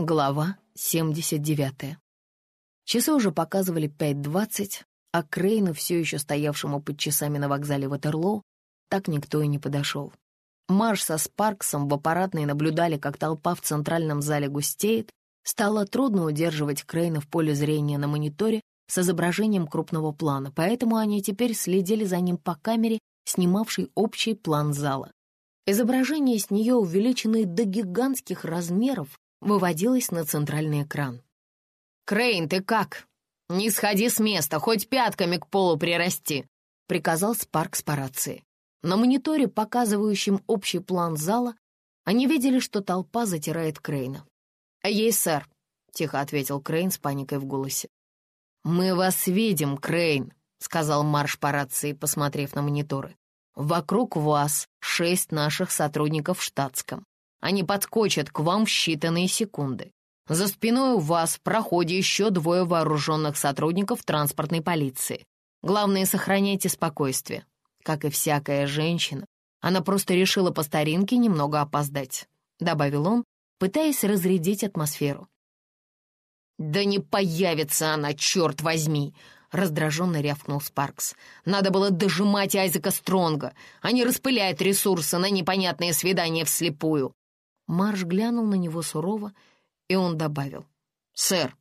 Глава 79. Часы уже показывали 5.20, а Крейну, все еще стоявшему под часами на вокзале Ватерлоу, так никто и не подошел. Марш со Спарксом в аппаратной наблюдали, как толпа в центральном зале густеет. Стало трудно удерживать Крейна в поле зрения на мониторе с изображением крупного плана, поэтому они теперь следили за ним по камере, снимавшей общий план зала. Изображение с нее, увеличенное до гигантских размеров, выводилось на центральный экран. «Крейн, ты как? Не сходи с места, хоть пятками к полу прирасти!» — приказал Спаркс по рации. На мониторе, показывающем общий план зала, они видели, что толпа затирает Крейна. «Есть, сэр», — тихо ответил Крейн с паникой в голосе. «Мы вас видим, Крейн», — сказал Марш по рации, посмотрев на мониторы. «Вокруг вас шесть наших сотрудников в штатском. Они подскочат к вам в считанные секунды. За спиной у вас в проходе еще двое вооруженных сотрудников транспортной полиции. Главное, сохраняйте спокойствие. Как и всякая женщина, она просто решила по старинке немного опоздать», — добавил он, пытаясь разрядить атмосферу. «Да не появится она, черт возьми!» — раздраженно рявкнул Спаркс. «Надо было дожимать Айзека Стронга, а не распылять ресурсы на непонятные свидания вслепую. Марш глянул на него сурово, и он добавил. «Сэр!»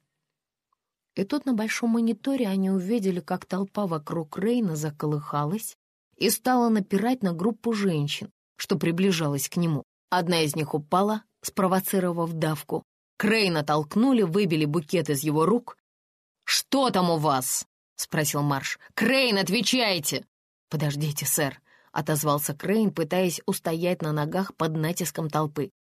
И тут на большом мониторе они увидели, как толпа вокруг Рейна заколыхалась и стала напирать на группу женщин, что приближалась к нему. Одна из них упала, спровоцировав давку. Крейна толкнули, выбили букет из его рук. «Что там у вас?» — спросил Марш. «Крейн, отвечайте!» «Подождите, сэр», — отозвался Крейн, пытаясь устоять на ногах под натиском толпы.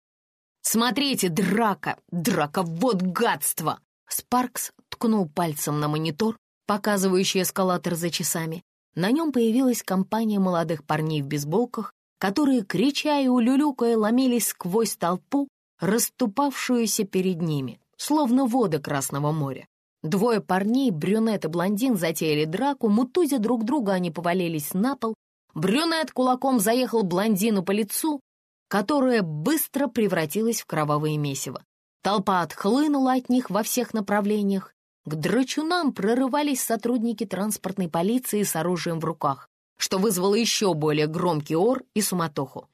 Смотрите, драка! Драка, вот гадство!» Спаркс ткнул пальцем на монитор, показывающий эскалатор за часами. На нем появилась компания молодых парней в бейсболках, которые, крича и улюлюкая, ломились сквозь толпу, расступавшуюся перед ними, словно воды Красного моря. Двое парней, брюнет и блондин, затеяли драку, мутузя друг друга они повалились на пол. Брюнет кулаком заехал блондину по лицу, которое быстро превратилось в кровавое месиво. Толпа отхлынула от них во всех направлениях. К драчунам прорывались сотрудники транспортной полиции с оружием в руках, что вызвало еще более громкий ор и суматоху.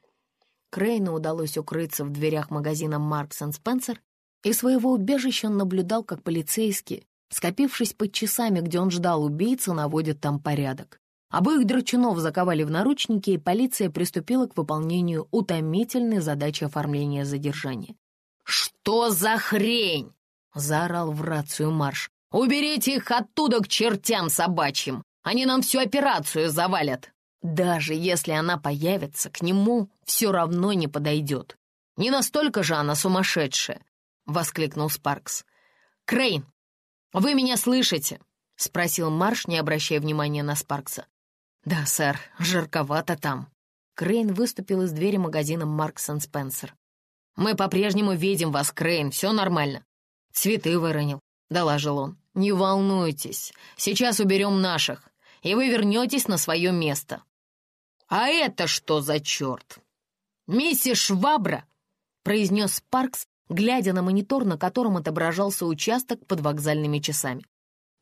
Крейну удалось укрыться в дверях магазина «Маркс Спенсер», и своего убежища он наблюдал, как полицейские, скопившись под часами, где он ждал убийцу, наводят там порядок. Обоих драчунов заковали в наручники, и полиция приступила к выполнению утомительной задачи оформления задержания. «Что за хрень?» — заорал в рацию Марш. «Уберите их оттуда к чертям собачьим! Они нам всю операцию завалят!» «Даже если она появится, к нему все равно не подойдет. Не настолько же она сумасшедшая!» — воскликнул Спаркс. «Крейн, вы меня слышите?» — спросил Марш, не обращая внимания на Спаркса. «Да, сэр, жарковато там». Крейн выступил из двери магазина Маркс Спенсер. «Мы по-прежнему видим вас, Крейн, все нормально». «Цветы выронил», — доложил он. «Не волнуйтесь, сейчас уберем наших, и вы вернетесь на свое место». «А это что за черт?» «Миссис Швабра», — произнес Спаркс, глядя на монитор, на котором отображался участок под вокзальными часами.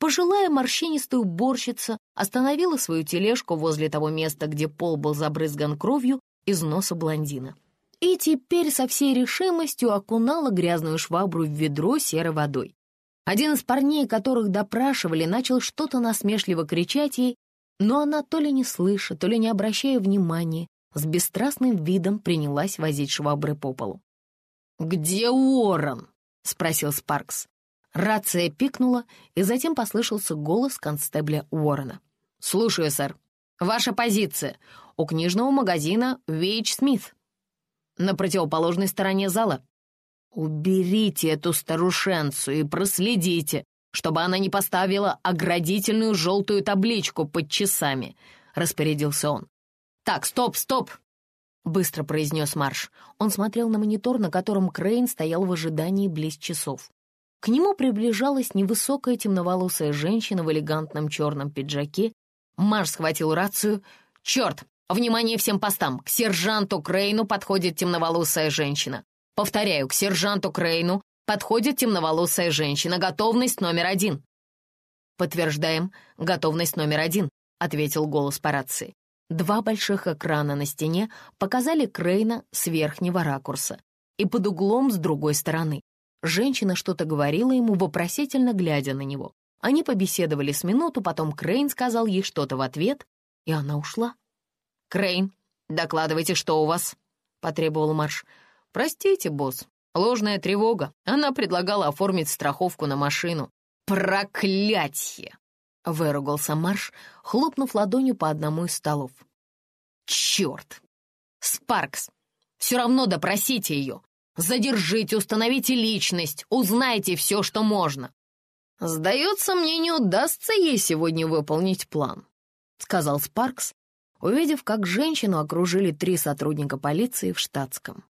Пожилая морщинистая уборщица остановила свою тележку возле того места, где пол был забрызган кровью из носа блондина. И теперь со всей решимостью окунала грязную швабру в ведро серой водой. Один из парней, которых допрашивали, начал что-то насмешливо кричать ей, но она то ли не слыша, то ли не обращая внимания, с бесстрастным видом принялась возить швабры по полу. «Где Уоррен?» — спросил Спаркс. Рация пикнула, и затем послышался голос констебля Уоррена. «Слушаю, сэр. Ваша позиция у книжного магазина Вейч Смит. На противоположной стороне зала. Уберите эту старушенцу и проследите, чтобы она не поставила оградительную желтую табличку под часами», — распорядился он. «Так, стоп, стоп!» — быстро произнес Марш. Он смотрел на монитор, на котором Крейн стоял в ожидании близ часов. К нему приближалась невысокая темноволосая женщина в элегантном черном пиджаке. Марш схватил рацию. «Черт! Внимание всем постам! К сержанту Крейну подходит темноволосая женщина. Повторяю, к сержанту Крейну подходит темноволосая женщина. Готовность номер один». «Подтверждаем, готовность номер один», — ответил голос по рации. Два больших экрана на стене показали Крейна с верхнего ракурса и под углом с другой стороны. Женщина что-то говорила ему, вопросительно глядя на него. Они побеседовали с минуту, потом Крейн сказал ей что-то в ответ, и она ушла. «Крейн, докладывайте, что у вас?» — потребовал Марш. «Простите, босс, ложная тревога. Она предлагала оформить страховку на машину. Проклятье!» — выругался Марш, хлопнув ладонью по одному из столов. «Черт! Спаркс, все равно допросите ее. Задержите, установите личность, узнайте все, что можно. «Сдается мне, не удастся ей сегодня выполнить план», — сказал Спаркс, увидев, как женщину окружили три сотрудника полиции в штатском.